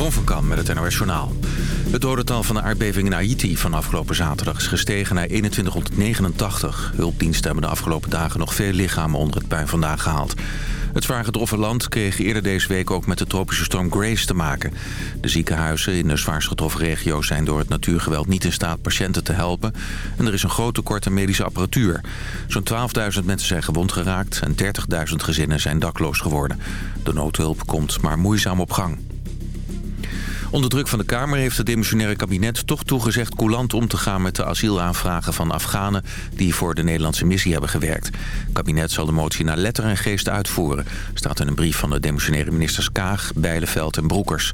Jeroen van Kam met het NOS Journaal. Het dodental van de aardbeving in Haiti van afgelopen zaterdag is gestegen naar 2189. Hulpdiensten hebben de afgelopen dagen nog veel lichamen onder het puin vandaan gehaald. Het zwaar getroffen land kreeg eerder deze week ook met de tropische storm Grace te maken. De ziekenhuizen in de zwaarst getroffen regio's zijn door het natuurgeweld niet in staat patiënten te helpen. En er is een groot tekort aan medische apparatuur. Zo'n 12.000 mensen zijn gewond geraakt en 30.000 gezinnen zijn dakloos geworden. De noodhulp komt maar moeizaam op gang. Onder druk van de Kamer heeft het demissionaire kabinet toch toegezegd coulant om te gaan met de asielaanvragen van Afghanen die voor de Nederlandse missie hebben gewerkt. Het kabinet zal de motie naar letter en geest uitvoeren, staat in een brief van de demissionaire ministers Kaag, Bijleveld en Broekers.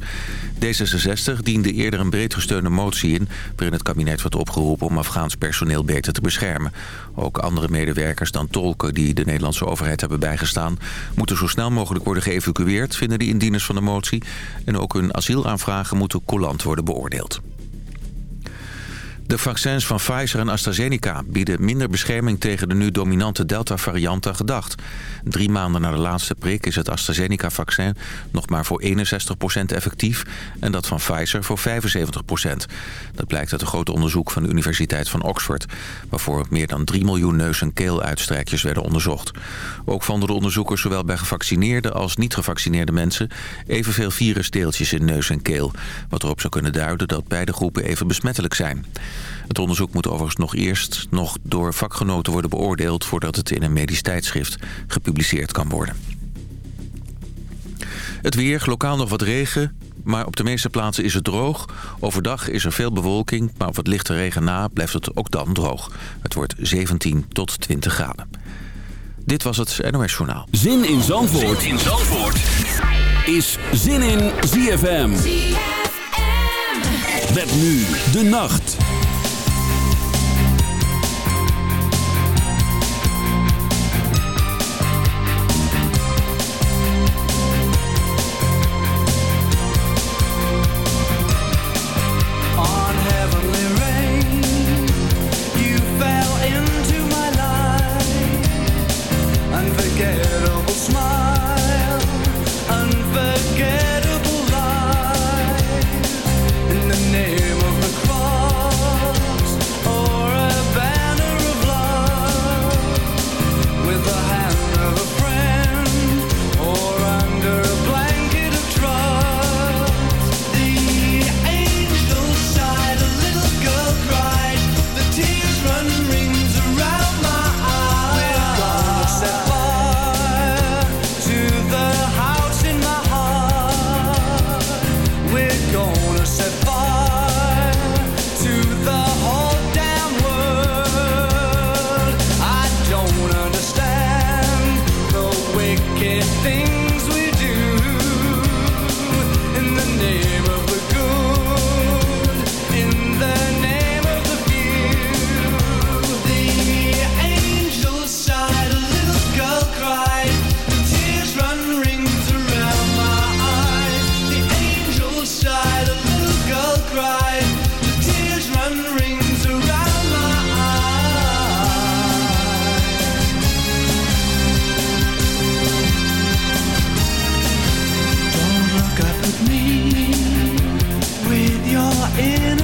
D66 diende eerder een breed gesteunde motie in waarin het kabinet wordt opgeroepen om Afghaans personeel beter te beschermen. Ook andere medewerkers dan tolken die de Nederlandse overheid hebben bijgestaan moeten zo snel mogelijk worden geëvacueerd, vinden de indieners van de motie. En ook hun dagen moet de coulant worden beoordeeld. De vaccins van Pfizer en AstraZeneca bieden minder bescherming tegen de nu dominante Delta-variant dan gedacht. Drie maanden na de laatste prik is het AstraZeneca-vaccin nog maar voor 61% effectief en dat van Pfizer voor 75%. Dat blijkt uit een groot onderzoek van de Universiteit van Oxford, waarvoor meer dan 3 miljoen neus- en keeluitstrijkjes werden onderzocht. Ook vonden de onderzoekers zowel bij gevaccineerde als niet gevaccineerde mensen evenveel virusdeeltjes in neus en keel, wat erop zou kunnen duiden dat beide groepen even besmettelijk zijn. Het onderzoek moet overigens nog eerst nog door vakgenoten worden beoordeeld... voordat het in een medisch tijdschrift gepubliceerd kan worden. Het weer, lokaal nog wat regen, maar op de meeste plaatsen is het droog. Overdag is er veel bewolking, maar op wat lichte regen na blijft het ook dan droog. Het wordt 17 tot 20 graden. Dit was het NOS Journaal. Zin in Zandvoort, zin in Zandvoort. is Zin in ZFM. ZFM. Met nu de nacht.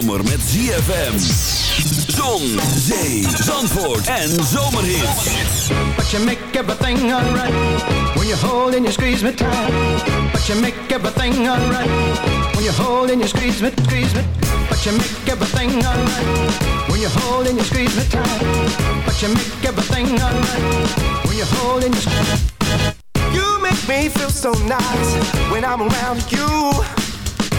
Zomer met ZFM. Zon, zee, zandvoort en zomerhits. But you make everything alright when you hold and you squeeze me tight. But you make everything alright when you hold and you squeeze me, squeeze me. But you make everything alright when you hold and you squeeze me tight. But you make everything alright when you hold and you squeeze. You make me feel so nice when I'm around you.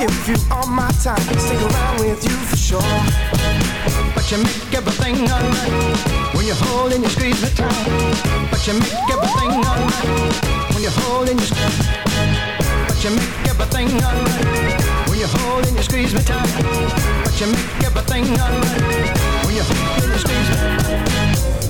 Give you all my time, stick around with you for sure. But you make everything alright when you hold and you squeeze me tight. But you make everything alright when you hold and you squeeze. But you make everything alright when you hold and you squeeze me tight. But you make everything alright when you hold and you squeeze me. If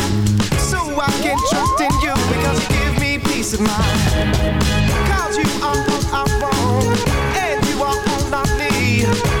I can trust in you because you give me peace of mind. Cause you are all I want, and you are all I need.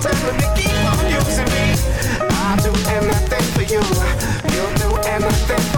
telling me, keep on using me. I'll do anything for you. You'll do anything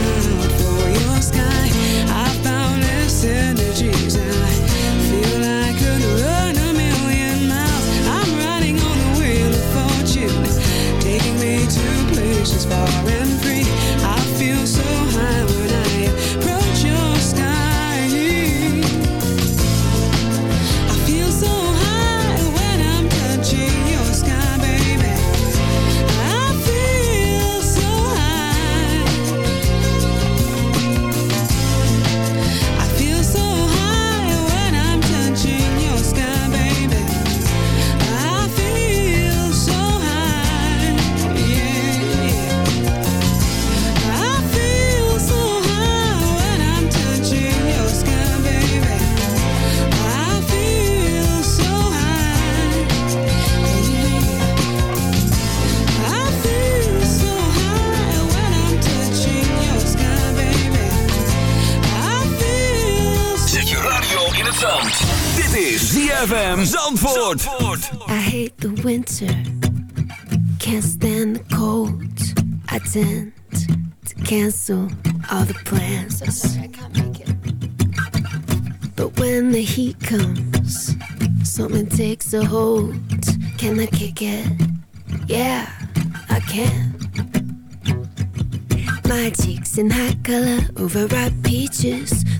ZFM Zandvoort. I hate the winter, can't stand the cold. I tend to cancel all the plans. I sorry, I can't make it. But when the heat comes, something takes a hold. Can I kick it? Yeah, I can. My cheeks in hot color, overripe peaches.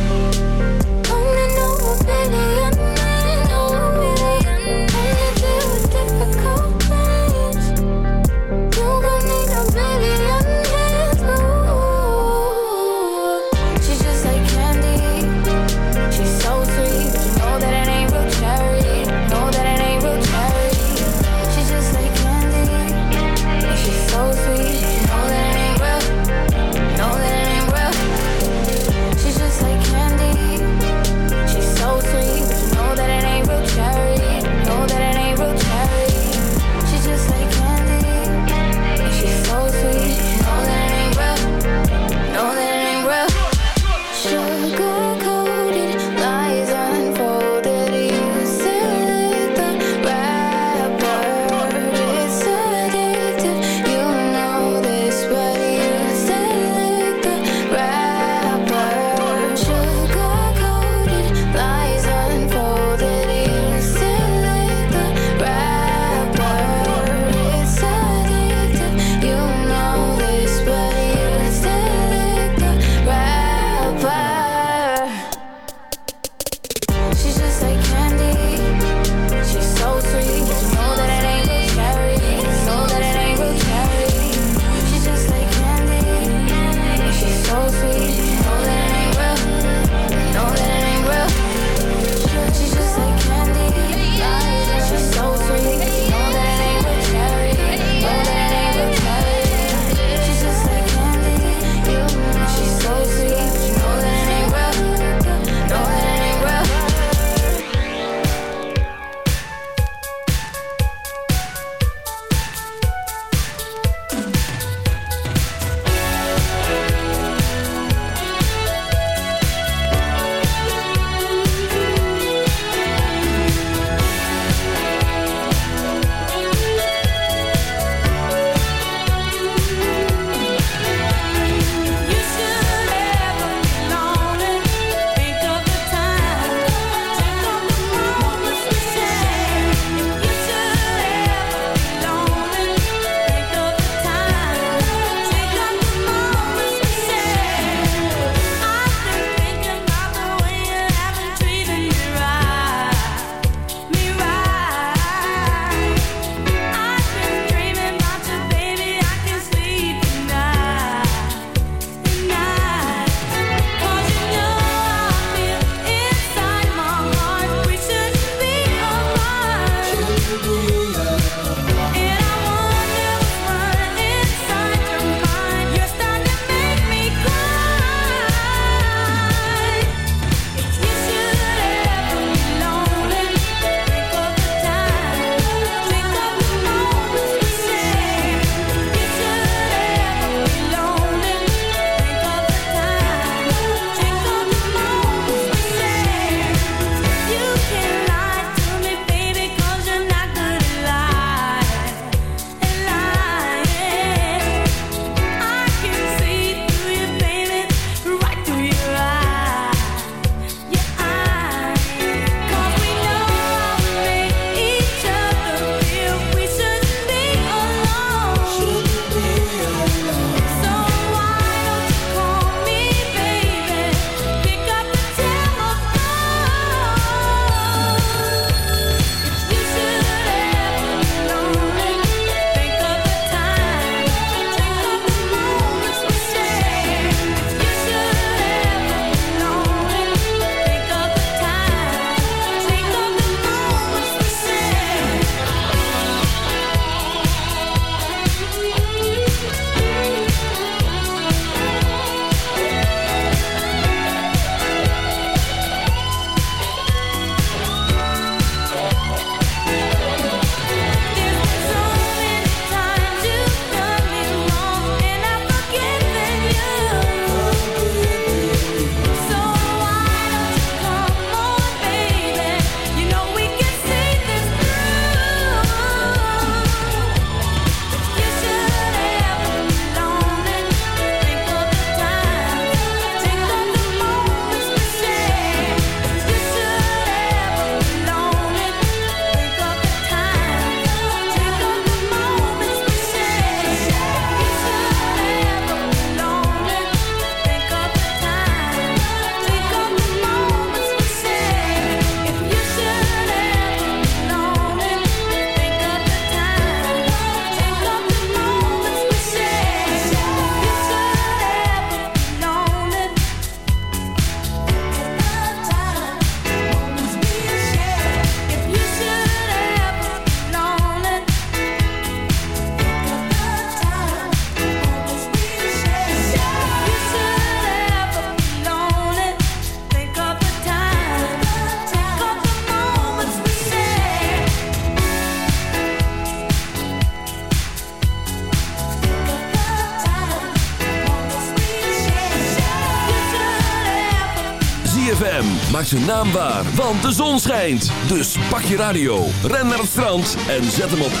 maak zijn naam waar, want de zon schijnt. Dus pak je radio, ren naar het strand en zet hem op 106.9.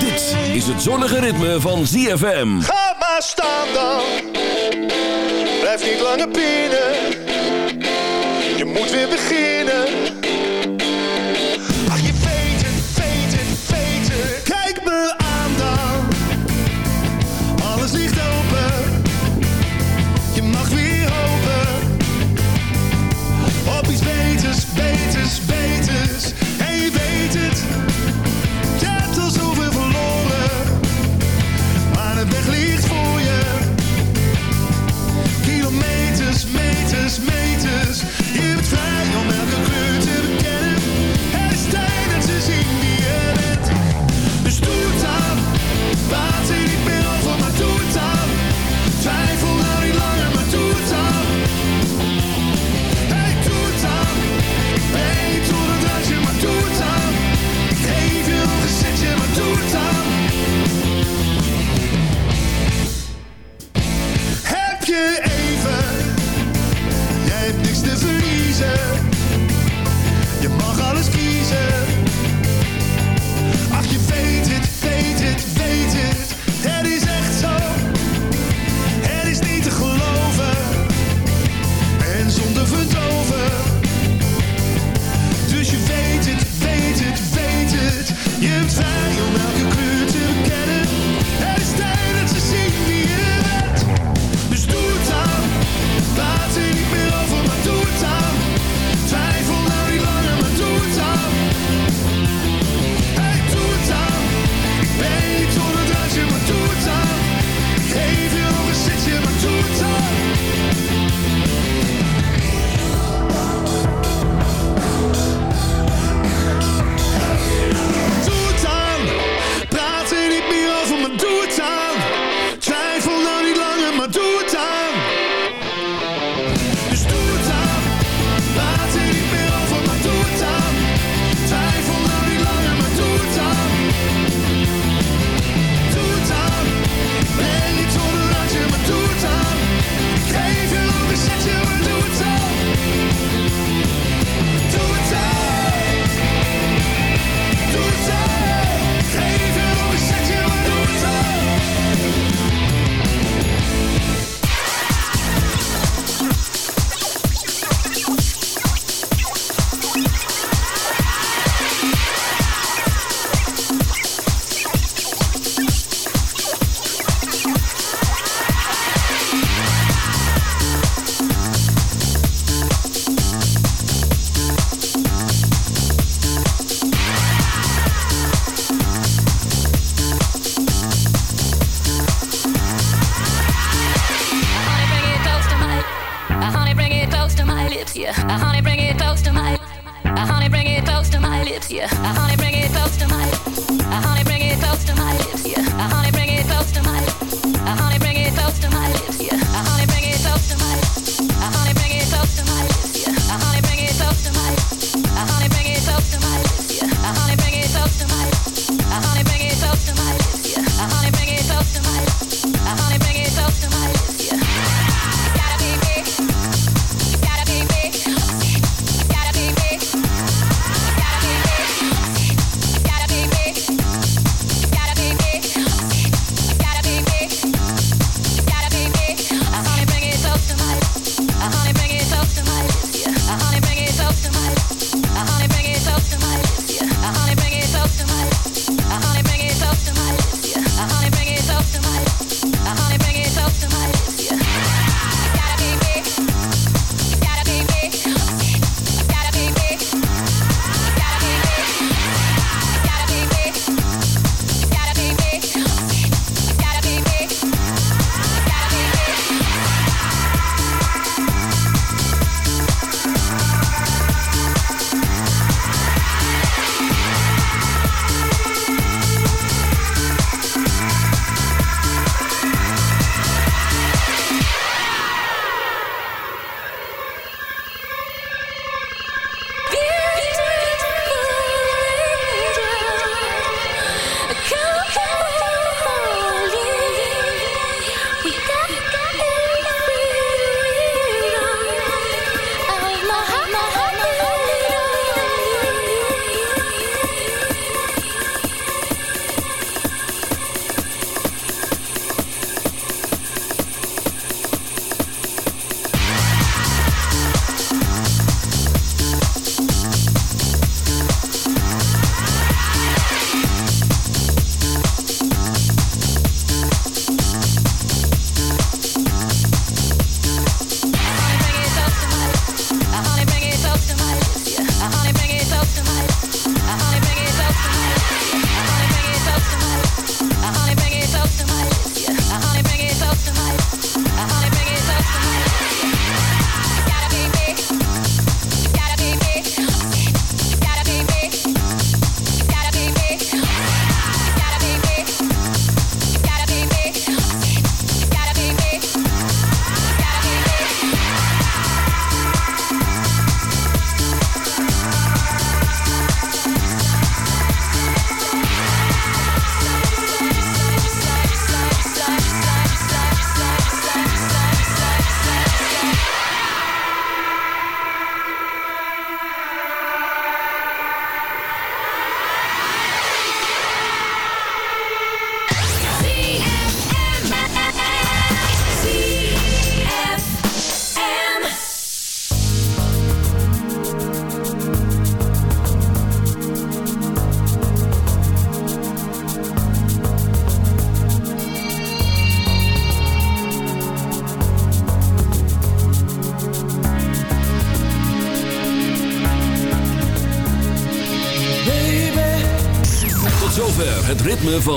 Dit is het zonnige ritme van ZFM. Ga maar staan dan, blijf niet langer binnen. Je moet weer beginnen